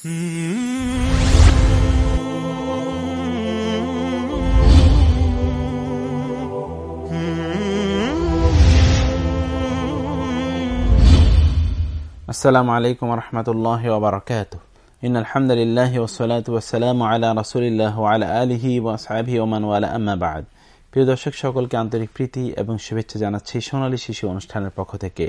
আসসালামু আলাইকুম রহমতুল্লাহ ওবরাকাত ইন আলহামদুলিল্লাহ ওসলাত ওসালাম আলা রসুলিল্লাহ আলা আলহি ওয়াসাবি ওমান ওয়ালা আম্মাবাদ প্রিয় দর্শক, সকলকে আন্তরিক প্রীতি এবং শুভেচ্ছা জানাচ্ছি সোনালী শিশু অনুষ্ঠানের পক্ষ থেকে।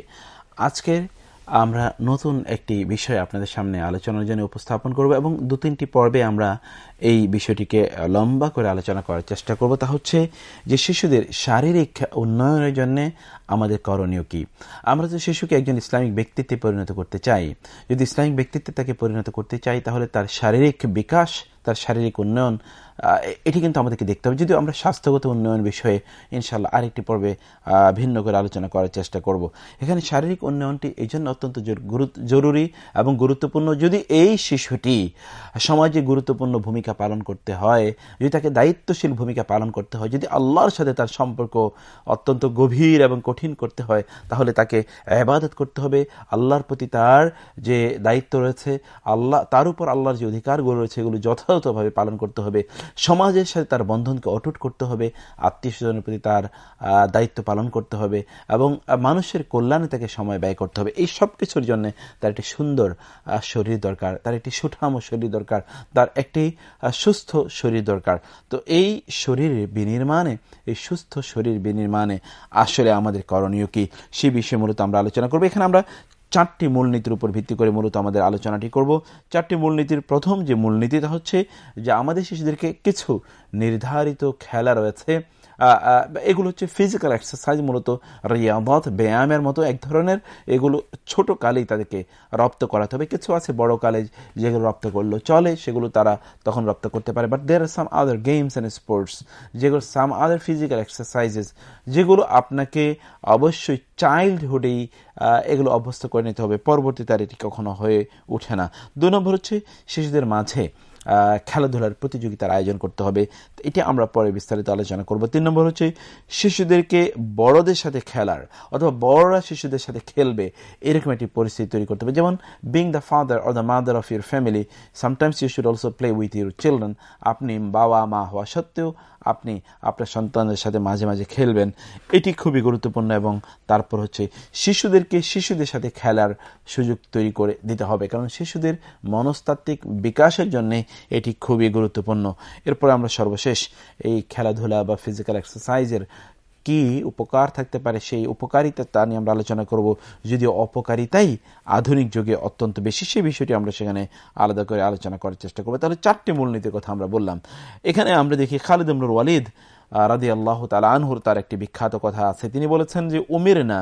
আজকের আমরা নতুন একটি বিষয় আপনাদের সামনে আলোচনার জন্য উপস্থাপন করব এবং দু তিনটি পর্বে আমরা এই বিষয়টিকে লম্বা করে আলোচনা করার চেষ্টা করব। তা হচ্ছে যে শিশুদের শারীরিক উন্নয়নের জন্য আমাদের করণীয় কি? আমরা তো শিশুকে একজন ইসলামিক ব্যক্তিত্বে পরিণত করতে চাই, যদি ইসলামিক ব্যক্তিত্বে তাকে পরিণত করতে চাই, তাহলে তার শারীরিক বিকাশ তার শারীরিক উন্নয়ন এটি কিন্তু আমাদেরকে দেখতে হবে। যদিও আমরা স্বাস্থ্যগত উন্নয়ন বিষয়ে ইনশাল্লাহ আরেকটি পর্বে ভিন্ন করে আলোচনা করার চেষ্টা করব। এখানে শারীরিক উন্নয়নটি এই জন্য অত্যন্ত জরুরি এবং গুরুত্বপূর্ণ। যদি এই শিশুটি সমাজে গুরুত্বপূর্ণ ভূমিকা পালন করতে হয়, যদি তাকে দায়িত্বশীল ভূমিকা পালন করতে হয়, যদি আল্লাহর সাথে তার সম্পর্ক অত্যন্ত গভীর এবং কঠিন করতে হয়, তাহলে তাকে আবাদত করতে হবে। আল্লাহর প্রতি তার যে দায়িত্ব রয়েছে, আল্লাহ, তার উপর আল্লাহর যে অধিকারগুলো রয়েছে, এগুলো যথাযথভাবে পালন করতে হবে। সমাজের সাথে তার বন্ধনকে অটুট করতে হবে। আত্মীয় স্বজনের প্রতি তার দায়িত্ব পালন করতে হবে এবং মানুষের কল্যাণে তাকে সময় ব্যয় করতে হবে। এই সব কিছুর জন্য তার একটি সুন্দর শরীর দরকার, তার একটি সুঠাম শরীর দরকার, তার একটি সুস্থ শরীর দরকার। তো এই শরীরের বিনির্মাণে, এই সুস্থ শরীর বিনির্মাণে আসলে আমাদের করণীয় কি? সে বিষয়ে মূলত আমরা আলোচনা করব। এখানে আমরা চারটি মূলনীতির উপর ভিত্তি করে মূলত আমাদের আলোচনাটি করব। চারটি মূলনীতির প্রথম যে মূলনীতিটা হচ্ছে যে আমাদের শিশুদেরকে কিছু নির্ধারিত খেলা রয়েছে। এগুলো হচ্ছে ফিজিক্যাল এক্সারসাইজ মূলত রিয়াদত ব্যায়ামের মতো এক ধরনের। এগুলো ছোট কালেই তাদেরকে রপ্ত করাতে হবে। কিছু আছে বড় কালে যেগুলো রপ্ত করল চলে, সেগুলো তারা তখন রপ্ত করতে পারে। But there are some other games and sports যেগুলো সাম আদার ফিজিক্যাল এক্সারসাইজেস যেগুলো আপনাকে অবশ্যই চাইল্ডহুডেই এগুলো অভ্যস্ত করে নিতে হবে। পরবর্তীতে আর এটি কখনো হয়ে ওঠে না। দু নম্বর হচ্ছে শিশুদের মাঝে খেলাধুলার প্রতিযোগিতার আয়োজন করতে হবে। এটি আমরা পরে বিস্তারিত আলোচনা করব। তিন নম্বর হচ্ছে শিশুদেরকে বড়দের সাথে খেলার অথবা বড়রা শিশুদের সাথে খেলবে এরকম একটি পরিস্থিতি তৈরি করতে হবে। যেমন being the father or the mother of your family sometimes you should also play with your children আপনি বাবা মা হওয়া সত্ত্বেও আপনি আপনার সন্তানদের সাথে মাঝে মাঝে খেলবেন, এটি খুবই গুরুত্বপূর্ণ এবং তারপর হচ্ছে শিশুদেরকে শিশুদের সাথে খেলার সুযোগ তৈরি করে দিতে হবে, কারণ শিশুদের মনস্তাত্ত্বিক বিকাশের জন্য এটি খুবই গুরুত্বপূর্ণ। এরপর আমরা সর্বশেষ এই খেলাধুলা বা ফিজিক্যাল এক্সারসাইজের কি উপকার থাকতে পারে সেই উপকারিতা তা নিয়ে আমরা আলোচনা করব। যদিও অপকারিতাই আধুনিক যুগে অত্যন্ত বেশি, সেই বিষয়টি আমরা সেখানে আলাদা করে আলোচনা করার চেষ্টা করব। তাহলে চারটি মূলনীতির কথা আমরা বললাম। এখানে আমরা দেখি খালিদ আমরুর ওয়ালিদ রাদি আল্লাহ তালা আনহুর তার একটি বিখ্যাত কথা আছে। তিনি বলেছেন যে উমির না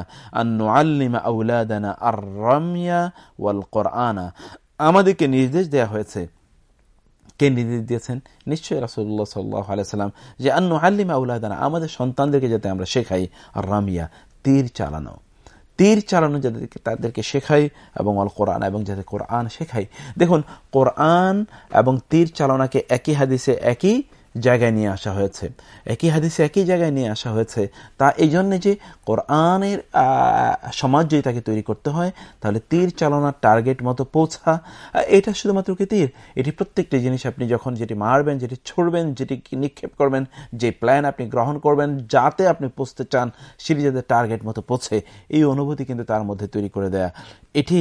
আল্লিমা আউলাদানা আর রামিয়া ওয়াল কোরআনা আমাদেরকে নির্দেশ দেয়া হয়েছে কে নির্দেশ দিয়েছেন। নিশ্চয়ই রাসুল্লাহ সাল্লাহ আলাইসাল্লাম যে আন্ন আল্লিমা উল্লাহদানা আমাদের সন্তানদেরকে যাতে আমরা শেখাই আর রামিয়া, তীর চালানো। তীর চালানো যাদেরকে তাদেরকে শেখাই এবং অল কোরআন এবং যাতে কোরআন শেখাই। দেখুন, কোরআন এবং তীর চালনাকে একই হাদিসে একই জায়গায় নিয়ে আসা হয়েছে। একই হাদিসে একই জায়গায় নিয়ে আসা হয়েছে। তা এই জন্যে যে কোরআনের সমাজ যদি তাকে তৈরি করতে হয়, তাহলে তীর চালনার টার্গেট মতো পৌঁছা, এটা শুধুমাত্র কি তীর? এটি প্রত্যেকটি জিনিস আপনি যখন যেটি মারবেন, যেটি ছুড়বেন, যেটি নিক্ষেপ করবেন, যে প্ল্যান আপনি গ্রহণ করবেন, যাতে আপনি পৌঁছতে চান, সেটি যাতে টার্গেট মতো পৌঁছে, এই অনুভূতি কিন্তু তার মধ্যে তৈরি করে দেয়া। এটি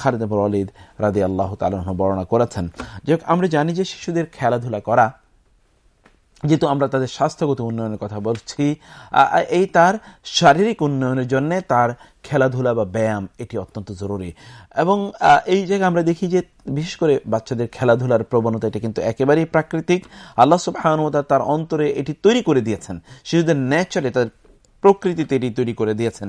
খালিদ অলিদ রাদি আল্লাহ তালন বর্ণনা করেছেন। যাই আমরা জানি যে শিশুদের খেলাধুলা করা যেহেতু আমরা তাদের স্বাস্থ্যগত উন্নয়নের কথা বলছি এই তার শারীরিক উন্নয়নের জন্য তার খেলাধুলা বা ব্যায়াম এটি অত্যন্ত জরুরি। এবং এই জায়গায় আমরা দেখি যে বিশেষ করে বাচ্চাদের খেলাধুলার প্রবণতা এটা কিন্তু একেবারেই প্রাকৃতিক। আল্লাহ সুবাহানুতা তার অন্তরে এটি তৈরি করে দিয়েছেন। শিশুদের ন্যাচারে তার প্রকৃতিতে এটি তৈরি করে দিয়েছেন।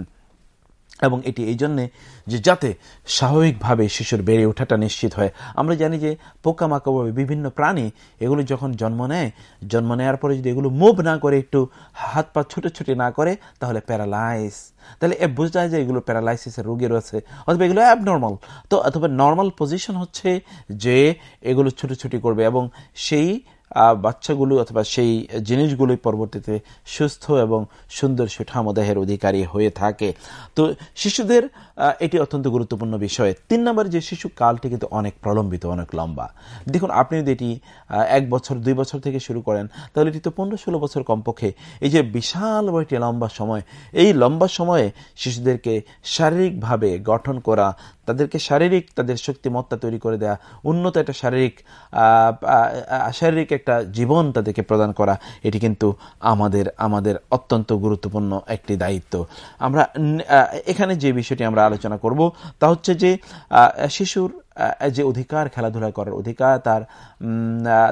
এবং এটি এই জন্যে যে যাতে স্বাভাবিকভাবে শিশুর বেড়ে ওঠাটা নিশ্চিত হয়। আমরা জানি যে পোকামাকড় বিভিন্ন প্রাণী, এগুলো যখন জন্ম নেয়, জন্ম নেওয়ার পরে যদি এগুলো মুভ না করে, একটু হাত পা ছুটে ছুটে না করে, তাহলে প্যারালাইস। তাহলে এ বোঝা যায় যে এগুলো প্যারালাইসিসের রোগী রয়েছে। অথবা এগুলো অ্যাবনর্মাল। তো অথবা নর্মাল পজিশন হচ্ছে যে এগুলো ছুটোছুটি করবে এবং সেই বাচ্চাগুলো অথবা সেই জিনিসগুলোই পরবর্তীতে সুস্থ এবং সুন্দর সুঠামদেহের অধিকারী হয়ে থাকে। তো শিশুদের এটি অত্যন্ত গুরুত্বপূর্ণ বিষয়। তিন নম্বর যে শিশু কালটি কিন্তু অনেক প্রলম্বিত, অনেক লম্বা। দেখুন, আপনি যদি এটি এক বছর, দুই বছর থেকে শুরু করেন, তাহলে এটি তো পনেরো, ষোলো বছর কমপক্ষে। এই যে বিশাল বইটি, লম্বা সময়, এই লম্বা সময়ে শিশুদেরকে শারীরিকভাবে গঠন করা, তাদেরকে শারীরিক, তাদের শক্তিমত্তা তৈরি করে দেয়া, উন্নত একটা শারীরিক শারীরিক একটা জীবন তাদেরকে প্রদান করা, এটি কিন্তু আমাদের আমাদের অত্যন্ত গুরুত্বপূর্ণ একটি দায়িত্ব। আমরা এখানে যে বিষয়টি আমরা আলোচনা করব তা হচ্ছে যে শিশুর যে অধিকার খেলাধুলা করার অধিকার, তার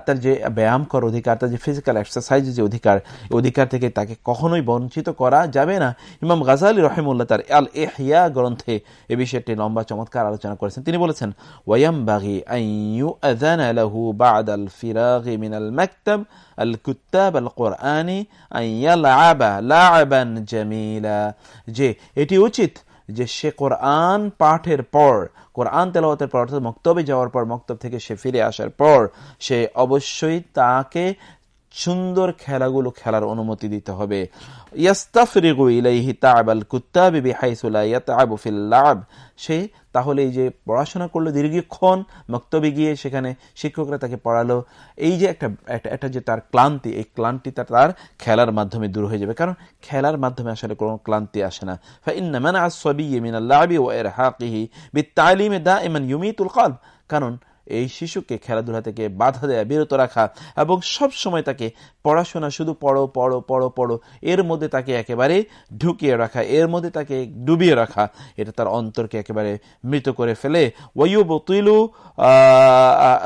তার যে ব্যায়াম করার অধিকার, তার যে ফিজিক্যাল এক্সারসাইজের যে অধিকার অধিকার থেকে তাকে কখনোই বঞ্চিত করা যাবে না। ইমাম গাজালি রহেমুল্লাহ তার আল এহিয়া গ্রন্থে এ বিষয়টি লম্বা চমৎকার আলোচনা করেছেন। তিনি বলেছেন ওয়াম বাগি আইউ আজান বাদ আল ফিরাগি মিন আল আল কুত্তাব আল কোরআনি আইয়া লাবা লাবান জামিলা। যে এটি উচিত যে সে কোরআন পাঠের পর, কোরআন তেলাওয়াতের পর অর্থাৎ মক্তবে যাওয়ার পর, মক্তব থেকে সে ফিরে আসার পর, সে অবশ্যই তাকে সুন্দর খেলাগুলো খেলার অনুমতি দিতে হবে। সে তাহলে এই যে পড়াশোনা করল দীর্ঘক্ষণ, মক্তবে গিয়ে সেখানে শিক্ষকরা তাকে পড়ালো। এই যে একটা একটা যে তার ক্লান্তি, এই ক্লান্তি তার খেলার মাধ্যমে দূর হয়ে যাবে। কারণ খেলার মাধ্যমে আসলে কোনো ক্লান্তি আসে না। কারণ এই শিশুকে খেলাধুলা থেকে বাধা দেয়া, বিরত রাখা এবং সব সময় তাকে পড়াশোনা শুধু পড়ো পড়ো পড়ো পড়ো, এর মধ্যে তাকে একেবারে ঢুকিয়ে রাখা, এর মধ্যে তাকে ডুবিয়ে রাখা, এটা তার অন্তরকে একেবারে মৃত করে ফেলে। ওয়ু বতুইলু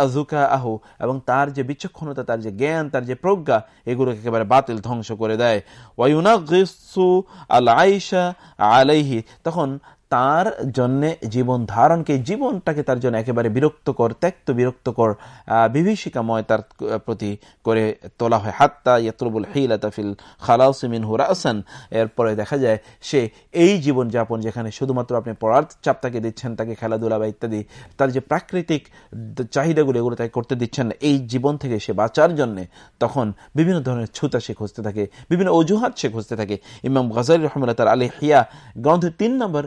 আজুকা আহু এবং তার যে বিচক্ষণতা, তার যে জ্ঞান, তার যে প্রজ্ঞা, এগুলোকে একেবারে বাতিল ধ্বংস করে দেয়। ওয়ুনা আল আইসা আলাইহি, তখন তার জন্যে জীবন ধারণকে, জীবনটাকে তার জন্য একেবারে বিরক্তকর, ত্যক্ত বিরক্তকর বিভীষিকাময় তার প্রতি করে তোলা হয়। হাত্তা ইয়াতরুবুল হিলাতাফিল খালাউসিমিন হুরাসান এরপরে দেখা যায় সে এই জীবন যাপন যেখানে শুধুমাত্র আপনি পড়ার চাপ তাকে দিচ্ছেন, তাকে খেলাধুলা বা ইত্যাদি, তার যে প্রাকৃতিক চাহিদাগুলো এগুলো তাকে করতে দিচ্ছেন, এই জীবন থেকে সে বাঁচার জন্যে তখন বিভিন্ন ধরনের ছুতা সে খুঁজতে থাকে, বিভিন্ন অজুহাত সে খুঁজতে থাকে। ইমাম গজাল রহমুল্লাহ তার আলী হিয়া গ্রন্থের তিন নম্বর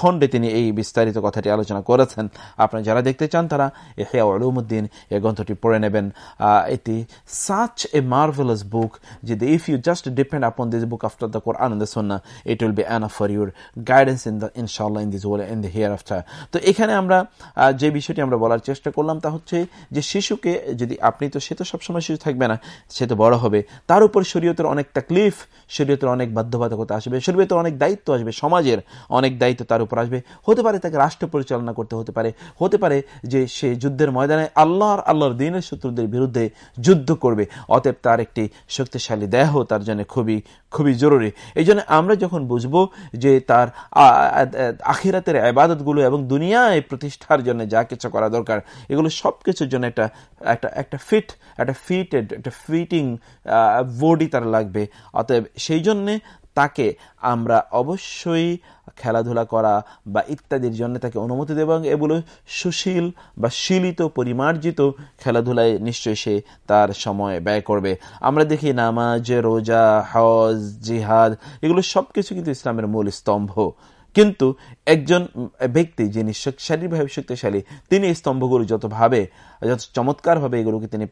খণ্ডে তিনি এই বিস্তারিত কথাটি আলোচনা করেছেন। আপনারা যারা দেখতে চান, তারা হেয়া আলুমুদ্দিন এই গ্রন্থটি পড়ে নেবেন। এটি সাচ এ মার্ভেলাস বুক যে if you just depend upon this book after the Quran and Sunnah it will be an for your guidance in the ইনশাল্লাহ in this world in the hereafter তো এখানে আমরা যে বিষয়টি আমরা বলার চেষ্টা করলাম, তা হচ্ছে যে শিশুকে যদি আপনি, তো সে তো সবসময় শিশু থাকবে না, সে তো বড় হবে। তার উপর শরীয়তের অনেক তাকলিফ, শরীয়তের অনেক বাধ্যবাধকতা আসবে, শরীয়তের অনেক দায়িত্ব আসবে, সমাজের অনেক দায়িত্ব তার উপর আসবে। হতে পারে তাকে রাষ্ট্র পরিচালনা করতে হতে পারে হতে পারে যে সে যুদ্ধের ময়দানে আল্লাহর আল্লাহর দিনের শত্রুদের বিরুদ্ধে যুদ্ধ করবে। অতএব তার একটি শক্তিশালী দেহ তার জন্য খুবই খুবই জরুরি। এই জন্য আমরা যখন বুঝব যে তার আখিরাতের আবাদতগুলো এবং দুনিয়ায় প্রতিষ্ঠার জন্য যা কিছু করা দরকার, এগুলো সব কিছুর জন্য একটা একটা একটা ফিট একটা ফিটেড একটা ফিটিং বডি তার লাগবে। অতএব সেই জন্যে তাকে আমরা অবশ্যই খেলাধুলা করা বা ইত্যাদির জন্য তাকে অনুমতি দেব এবং এগুলো সুশীল বা শীলিত, পরিমার্জিত খেলাধুলায় নিশ্চয়ই সে তার সময় ব্যয় করবে। আমরা দেখি নামাজ, রোজা, হজ, জিহাদ, এগুলো সব কিছু কিন্তু ইসলামের মূল স্তম্ভ। কিন্তু একজন ব্যক্তি যিনি শারীরিকভাবে শক্তিশালী, তিনি এই স্তম্ভগুলো যতভাবে যত চমৎকারভাবে এগুলোকে তিনি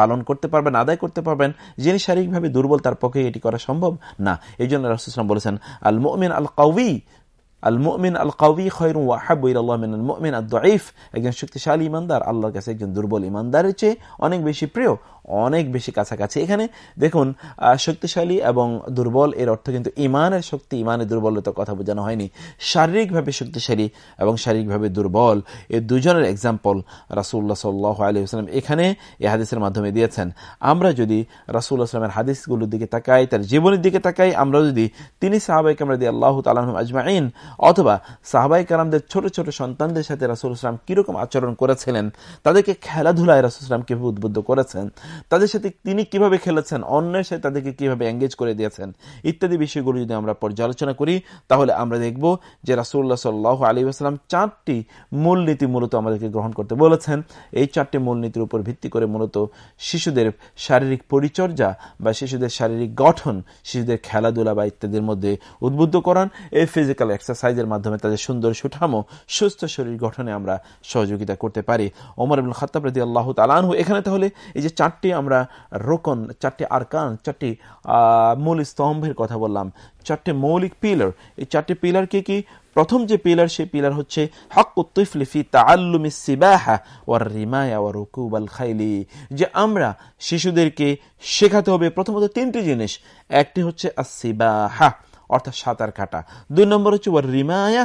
পালন করতে পারবেন, আদায় করতে পারবেন, যিনি শারীরিকভাবে দুর্বল, তার পক্ষে এটি করা সম্ভব না। এই জন্য রাসুসলাম বলেছেন আল মোমিন আল আল মুমিন আল কাউি ওয়াহাবু ইল্লাহ মিন আল মুমিন আদ দাইফ একজন শক্তিশালী ইমানদার, আল্লাহর কাছে একজন দুর্বল ইমানদারের চেয়ে অনেক বেশি প্রিয়। অনেক বেশি কাছাকাছি। এখানে দেখুন শক্তিশালী এবং দুর্বল এর অর্থ কিন্তু ইমানের শক্তি, ইমানের দুর্বলতার কথা বোঝানো হয়নি। শারীরিকভাবে শক্তিশালী এবং শারীরিকভাবে দুর্বল এই দুজনের এক্সাম্পল রাসুল্লাহ সাল্লাহ আলী আসলাম এখানে এ হাদিসের মাধ্যমে দিয়েছেন। আমরা যদি রাসুল্লাহ আসলামের হাদিসগুলোর দিকে তাকাই, তার জীবনের দিকে তাকাই, আমরা যদি তিনি সাহাবাই কামরা দিয়ে আল্লাহ তালাহ আজমাইন অথবা সাহাবাই কালামদের ছোট ছোট সন্তানদের সাথে রাসুল ইসলাম কীরকম আচরণ করেছিলেন, তাদেরকে খেলাধুলায় রাসুল ইসলাম কীভাবে উদ্বুদ্ধ করেছেন তাদের সাথে তিনি কীভাবে খেলেছেন, অন্যের সাথে তাদেরকে কীভাবে এঙ্গেজ করে দিয়েছেন, ইত্যাদি বিষয়গুলো যদি আমরা পর্যালোচনা করি, তাহলে আমরা দেখব যে রাসুল্লাহ সাল্লাহ আলী আসসালাম চারটি মূলনীতি মূলত আমাদেরকে গ্রহণ করতে বলেছেন। এই চারটি মূলনীতির উপর ভিত্তি করে মূলত শিশুদের শারীরিক পরিচর্যা বা শিশুদের শারীরিক গঠন, শিশুদের খেলাধুলা বা ইত্যাদির মধ্যে উদ্বুদ্ধ করান। এই ফিজিক্যাল এক্সারসাইজের মাধ্যমে তাদের সুন্দর সুঠামো, সুস্থ শরীর গঠনে আমরা সহযোগিতা করতে পারি। ওমর আবুল খতাব রদি আল্লাহ তালানহু এখানে তাহলে এই যে চারটি আমরা রোকন, চারটি আরকান, চারটি মূল স্তম্ভের কথা বললাম, চারটি মৌলিক পিলার। এই চারটি পিলার কি কি? প্রথম যে পিলার, সেই পিলার হচ্ছে খাইলি, যে আমরা শিশুদেরকে শেখাতে হবে প্রথমত তিনটি জিনিস। একটি হচ্ছে আসিবাহা অর্থাৎ সাঁতার কাটা। দুই নম্বর হচ্ছে ওয়ার রিমায়া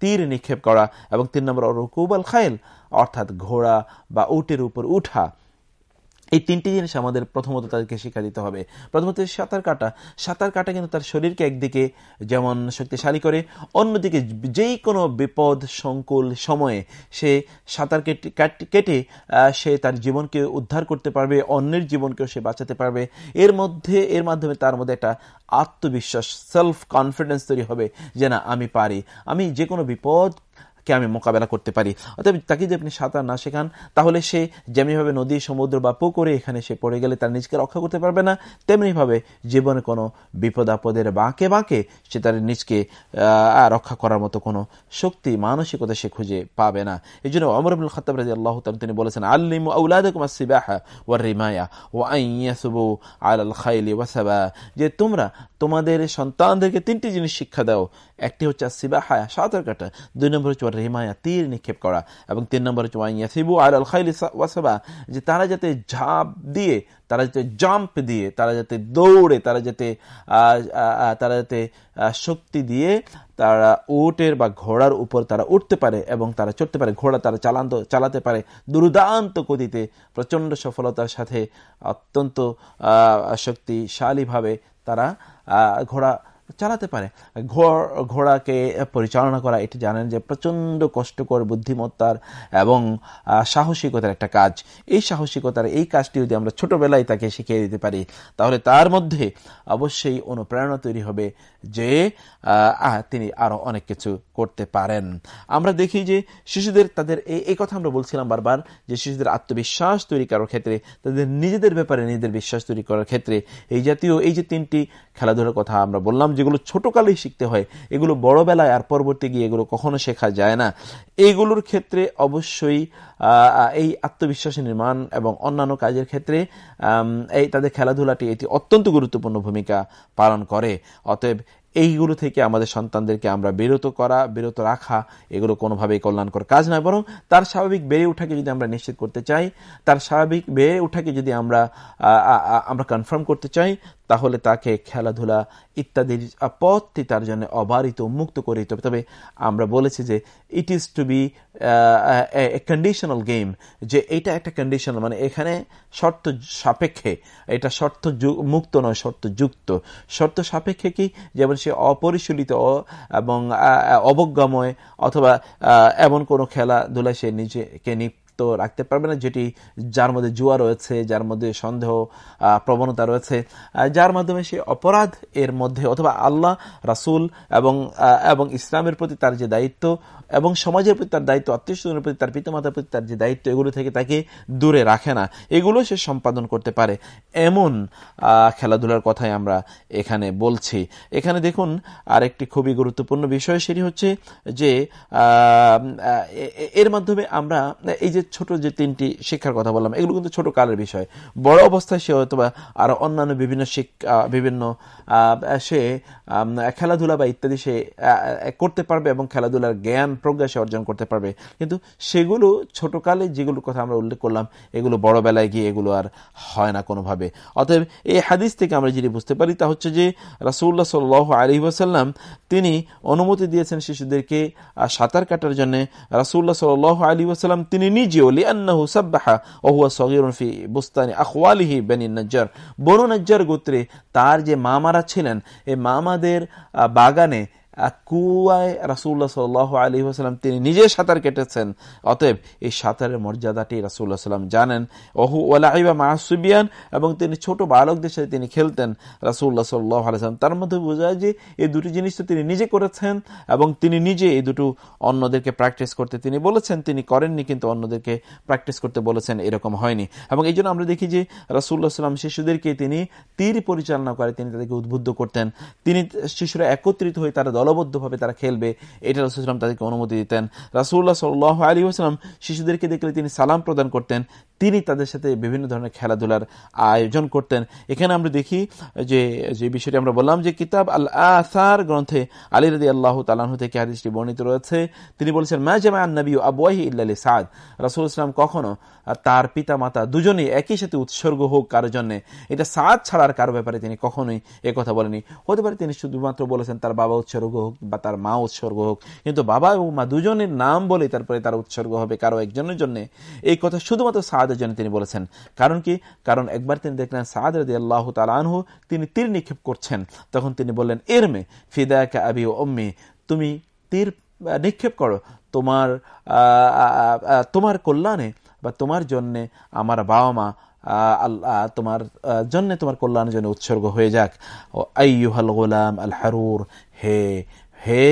তীর নিক্ষেপ করা। এবং তিন নম্বর রকুবাল খাইল, অর্থাৎ ঘোড়া বা উটের উপর উঠা। এই তিনটি জিনিস আমাদের প্রথমত তাদেরকে শিক্ষা দিতে হবে। প্রথমত সাঁতার কাটা। সাঁতার কাটা কিন্তু তার শরীরকে একদিকে যেমন শক্তিশালী করে, অন্যদিকে যেই কোনো বিপদ, সংকুল সময়ে সে সাঁতার কেটে সে তার জীবনকে উদ্ধার করতে পারবে, অন্যের জীবনকেও সে বাঁচাতে পারবে। এর মধ্যে, এর মাধ্যমে তার মধ্যে একটা আত্মবিশ্বাস সেলফ কনফিডেন্স তৈরি হবে যে, না, আমি পারি। আমি যে কোনো বিপদ কে আমি মোকাবেলা করতে পারি? অর্থাৎ তাকে যদি আপনি সাঁতার না শেখান, তাহলে সে যেমনিভাবে নদী, সমুদ্র বা পুকুরে এখানে সে পড়ে গেলে তার নিজকে রক্ষা করতে পারবে না, তেমনিভাবে জীবনে কোনো বিপদ আপদের বাঁকে বাঁকে সে তার নিজকে রক্ষা করার মতো কোনো শক্তি, মানসিকতা সে খুঁজে পাবে না। এই জন্য অমর আবুল খতাব রাজি আল্লাহ তিনি বলেছেন, আল্লিম রিমায়া ও আইয়াসুবু আল খাইলি ওয়াসাবা যে তোমরা তোমাদের সন্তানদেরকে তিনটি জিনিস শিক্ষা দাও একটি হচ্ছে সিবাহা সাঁতার কাটা, দুই নম্বর হচ্ছে রেমায়া তীর নিক্ষেপ করা, এবং তিন নম্বর হচ্ছে ওয়াইয়াসিবু আর আল খাইলি ওয়াসাবা, যে তারা যাতে ঝাঁপ দিয়ে, তারা যাতে জাম্প দিয়ে, তারা যাতে দৌড়ে, তারা যাতে তারা যাতে শক্তি দিয়ে তারা উটের বা ঘোড়ার উপর তারা উঠতে পারে এবং তারা চড়তে পারে, ঘোড়া তারা চালান্ত, চালাতে পারে দুর্দান্ত গতিতে, প্রচণ্ড সফলতার সাথে অত্যন্ত শক্তিশালীভাবে তারা ঘোড়া চালাতে পারে। ঘোড়, ঘোড়াকে পরিচালনা করা, এটি জানেন যে প্রচণ্ড কষ্টকর, বুদ্ধিমত্তার এবং সাহসিকতার একটা কাজ। এই সাহসিকতার, এই কাজটি যদি আমরা ছোটবেলায় তাকে শিখিয়ে দিতে পারি, তাহলে তার মধ্যে অবশ্যই অনুপ্রেরণা তৈরি হবে যে তিনি আরও অনেক কিছু করতে পারেন। আমরা দেখি যে শিশুদের, তাদের এই কথা আমরা বলছিলাম বারবার, যে শিশুদের আত্মবিশ্বাস তৈরি করার ক্ষেত্রে, তাদের নিজেদের ব্যাপারে নিজেদের বিশ্বাস তৈরি করার ক্ষেত্রে, এই জাতীয়, এই যে তিনটি খেলাধুলার কথা আমরা বললাম যেগুলো ছোটকালেই শিখতে হয়, এগুলো বড়বেলায় আর পরবর্তী গিয়ে এগুলো কখনো শেখা যায় না। এইগুলোর ক্ষেত্রে অবশ্যই এই আত্মবিশ্বাস নির্মাণ এবং অন্যান্য কাজের ক্ষেত্রে এই তাদের খেলাধুলাটি এটি অত্যন্ত গুরুত্বপূর্ণ ভূমিকা পালন করে। অতএব এইগুলো থেকে আমাদের সন্তানদেরকে আমরা বিরত করা, বিরত রাখা, এগুলো কোনোভাবেই কল্যাণকর কাজ নয়। বরং তার স্বাভাবিক বেড়ে ওঠাকে যদি আমরা নিশ্চিত করতে চাই, তার স্বাভাবিক বেড়ে ওঠাকে যদি আমরা আমরা কনফার্ম করতে চাই তাহলে তাকে খেলাধুলা ইত্যাদির পথটি তার জন্য অবারিত মুক্ত করে দিতে হবে। তবে আমরা বলেছি যে it is to be conditional game যে এটা একটা কন্ডিশনাল মানে এখানে শর্ত সাপেক্ষে, এটা শর্ত মুক্ত নয়, শর্ত যুক্ত। শর্ত সাপেক্ষে কি? যেমন সে অপরিশীলিত এবং অবজ্ঞাময় অথবা এমন কোনো খেলাধুলায় সে নিজেকে তো রাখতে পারবে না, যেটি যার মধ্যে জুয়া রয়েছে, যার মধ্যে সন্দেহ প্রবণতা রয়েছে যার মাধ্যমে সে অপরাধ এর মধ্যে অথবা আল্লাহ, রাসুল এবং এবং ইসলামের প্রতি তার যে দায়িত্ব এবং সমাজের প্রতি তার দায়িত্ব, আত্মীয় স্বজনের প্রতি তার পিতামাতার প্রতি তার যে দায়িত্ব, এগুলো থেকে তাকে দূরে রাখে না। এগুলো সে সম্পাদন করতে পারে। এমন খেলাধুলার কথাই আমরা এখানে বলছি। এখানে দেখুন, আরেকটি খুবই গুরুত্বপূর্ণ বিষয়, সেটি হচ্ছে যে এর মাধ্যমে আমরা, এই যে ছোট যে তিনটি শিক্ষার কথা বললাম, এগুলো কিন্তু ছোট কালের বিষয়। বড় অবস্থায় সে হয়তো বা আরও অন্যান্য বিভিন্ন শিক্ষা বিভিন্ন সে খেলাধুলা বা ইত্যাদি সে করতে পারবে এবং খেলাধুলার জ্ঞান, প্রজ্ঞা সে অর্জন করতে পারবে। কিন্তু সেগুলো ছোটকালে যেগুলোর কথা আমরা উল্লেখ করলাম, এগুলো বড় বেলায় গিয়ে এগুলো আর হয় না কোনোভাবে। অতএব এই হাদিস থেকে আমরা যেটি বুঝতে পারি তা হচ্ছে যে রাসুল্লাহ সাল আলী তিনি অনুমতি দিয়েছেন শিশুদেরকে সাঁতার কাটার জন্য। রাসুল্লাহ সাল আলী ওসাল্লাম তিনি বনু নজ্জার গোত্রে তার যে মামারা ছিলেন এই মামাদের বাগানে কুয়ায় রাসুল্লাহ সাল আলী আসালাম তিনি নিজে সাঁতার কেটেছেন। অতএব এই সাঁতারের মর্যাদাটি রাসুল্লাহ সাল্লাম জানেন। ওহু ওলাইবা মাহসুবিয়ান এবং তিনি ছোট বালকদের সাথে তিনি খেলতেন রাসুল্লাহ সাল্লাহ আলাইসালাম তার মধ্যে বোঝায় যে এই দুটি জিনিস তো তিনি নিজে করেছেন, এবং তিনি নিজে এই দুটো অন্যদেরকে প্র্যাকটিস করতে তিনি বলেছেন, তিনি করেননি কিন্তু অন্যদেরকে প্র্যাকটিস করতে বলেছেন, এরকম হয়নি। এবং এই আমরা দেখি যে রাসুল্লাহ সাল্লাম শিশুদেরকে তিনি তীর পরিচালনা করে, তিনি তাদেরকে উদ্বুদ্ধ করতেন। তিনি শিশুরা একত্রিত হয়ে তারা দলবদ্ধভাবে তারা খেলবে। এটা রসুলাম তাদেরকে অনুমতি দিতেন। রাসুল্লাহ সাল আলী আসলাম শিশুদেরকে দেখলে তিনি সালাম প্রদান করতেন। তিনি তাদের সাথে বিভিন্ন ধরনের খেলাধুলার আয়োজন করতেন। এখানে আমরা দেখি যে যে বিষয়টি আমরা বললাম যে, কিতাব আল আসার গ্রন্থে আলী রদি আল্লাহ তালাহ থেকে হাদিসটি বর্ণিত রয়েছে। তিনি বলেছেন, মা জামা নবী আবুয়াহি ইল্লা সাদ। রাসুল ইসলাম কখনো তার পিতা মাতা দুজনেই একই সাথে উৎসর্গ হোক কারও জন্য। এটা সাদ ছাড়ার কারও ব্যাপারে তিনি কখনোই কথা বলেনি হতে পারে তিনি শুধুমাত্র বলেছেন, তার বাবা উৎসর্গ হোক বা তার মা উৎসর্গ হোক। কিন্তু বাবা এবং মা দুজনের নাম বলে তারপরে তার উৎসর্গ হবে কারও একজনের জন্য। এই কথা শুধুমাত্র সাদের জন্য তিনি বলেছেন। কারণ কি? কারণ একবার তিনি দেখলেন সাদ রদি আল্লাহ তালহু তিনি তীর নিক্ষেপ করছেন। তখন তিনি বললেন এর মে ফিদাকা আবি ও অম্মি তুমি তীর নিক্ষেপ করো। তোমার তোমার কল্যাণে বা তোমার জন্যে আমার বাবা মা আল্লাহ তোমার জন্যে তোমার কল্যাণের জন্য উৎসর্গ হয়ে যাক। আইয়ুহাল গোলাম আল হারুর হে হে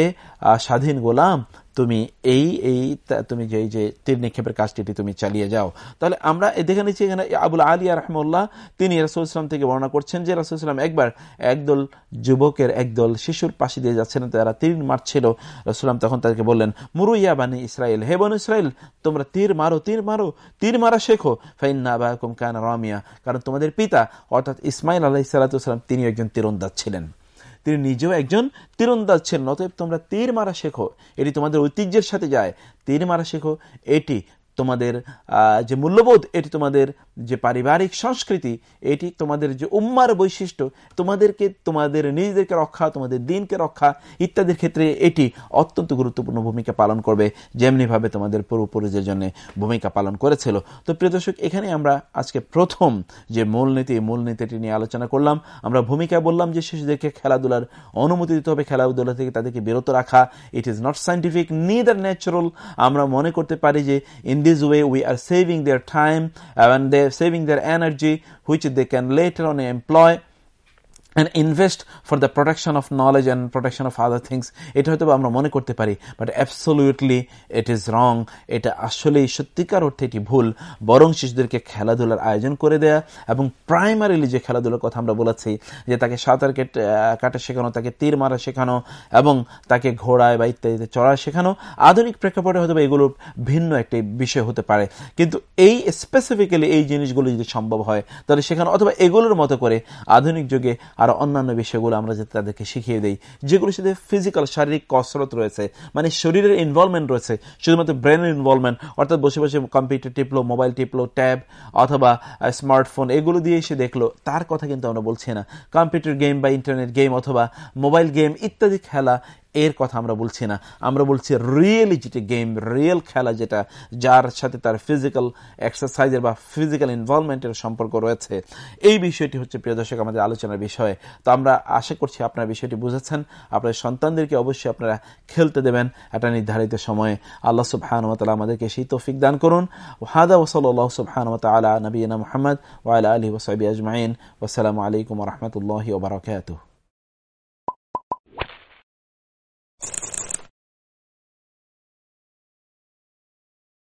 স্বাধীন গোলাম, তুমি এই এই তুমি যে যে তীর নিক্ষেপের কাজটি তুমি চালিয়ে যাও। তাহলে আমরা দেখে নিচ্ছি এখানে আবুল আলিয়া রহমুল্লাহ তিনি রাসুলাম থেকে বর্ণনা করছেন যে রাসুলাম একবার একদল যুবকের, একদল শিশুর পাশে দিয়ে যাচ্ছেন, তারা তীর মারছিল। রসুলাম তখন তাদেরকে বললেন, মুরুইয়া বানি ইসরায়েল হে বন ইসরায়েল তোমরা তীর মারো তীর মারো, তীর মারা শেখো। ফাইন্না বাহকুম কান রামিয়া, কারণ তোমাদের পিতা, অর্থাৎ ইসমাইল আলাহ সালাতাম তিনি একজন তীরন্দাজ ছিলেন। তিনি নিজেও একজন তীরন্দাজ ছিলেন। অতএব তোমরা তীর মারা শেখো, এটি তোমাদের ঐতিহ্যের সাথে যায়। তীর মারা শেখো, এটি তোমাদের যে মূল্যবোধ, এটি তোমাদের যে পারিবারিক সংস্কৃতি, এটি তোমাদের যে উম্মার বৈশিষ্ট্য, তোমাদেরকে, তোমাদের নিজেদেরকে রক্ষা, তোমাদের দিনকে রক্ষা ইত্যাদির ক্ষেত্রে এটি অত্যন্ত গুরুত্বপূর্ণ ভূমিকা পালন করবে। যেমনিভাবে তোমাদের পূর্বপুরুষের জন্য ভূমিকা পালন করেছিল। তো প্রিয় দর্শক, এখানে আমরা আজকে প্রথম যে মূলনীতি মূলনীতিটি নিয়ে আলোচনা করলাম। আমরা ভূমিকা বললাম যে শিশুদেরকে খেলাধুলার অনুমতি দিতে হবে, খেলাধুলা থেকে তাদেরকে বিরত রাখা। It is not scientific neither natural আমরা মনে করতে পারি যে in this way we are saving their time uh, and they're saving their energy which they can later on employ and invest for the protection of knowledge and protection of other things. এটা হয়তো আমরা মনে করতে পারি but absolutely it is wrong এটা আসলেই সত্যিকার অর্থে এটি ভুল। বরং শিশুদেরকে খেলাধুলার আয়োজন করে দেয়া এবং প্রাইমারিলি যে খেলাধুলার কথা আমরা বলেছি, যে তাকে সাঁতার কেটে কাটা শেখানো, তাকে তীর মারা শেখানো এবং তাকে ঘোড়ায় বা ইত্যাদিতে চড়া শেখানো, আধুনিক প্রেক্ষাপটে হয়তো এগুলো ভিন্ন একটি বিষয় হতে পারে। কিন্তু এই স্পেসিফিক্যালি এই জিনিসগুলো যদি সম্ভব হয়, তাহলে সেখানে অথবা এগুলোর মতো করে আধুনিক যুগে আরও অন্যান্য বিষয়গুলো আমরা যাতে তাদেরকে শিখিয়ে দিই, যেগুলোর সাথে ফিজিক্যাল শারীরিক কসরত রয়েছে মানে শরীরের ইনভলভমেন্ট রয়েছে, শুধুমাত্র ব্রেনের ইনভলভমেন্ট অর্থাৎ বসে বসে কম্পিউটার টিপলো মোবাইল টিপলো ট্যাব অথবা স্মার্টফোন এগুলো দিয়ে সে দেখল, তার কথা কিন্তু আমরা বলছি না। কম্পিউটার গেম বা ইন্টারনেট গেম অথবা মোবাইল গেম ইত্যাদি খেলা এর কথা আমরা বলছি না। আমরা বলছি রিয়েলি যেটা গেম রিয়েল খেলা যেটা, যার সাথে তার ফিজিক্যাল এক্সারসাইজের বা ফিজিক্যাল ইনভলভমেন্টের সম্পর্ক রয়েছে। এই বিষয়টি হচ্ছে, প্রিয় দর্শক, আমাদের আলোচনার বিষয়। তো আমরা আশা করছি আপনারা বিষয়টি বুঝেছেন। আপনার সন্তানদেরকে অবশ্যই আপনারা খেলতে দেবেন একটা নির্ধারিত সময়ে। আল্লাহ সুবহানুমতালা আমাদেরকে সেই তৌফিক দান করুন। হাদা ওসল্লাহ সুবহানুমত আলা নবীনা মোহাম্মদ ওয়াল আলী ওসাবি আজমাইন। ওসালামু আলাইকুম রহমতুল্লাহ ওবরাকাতুহ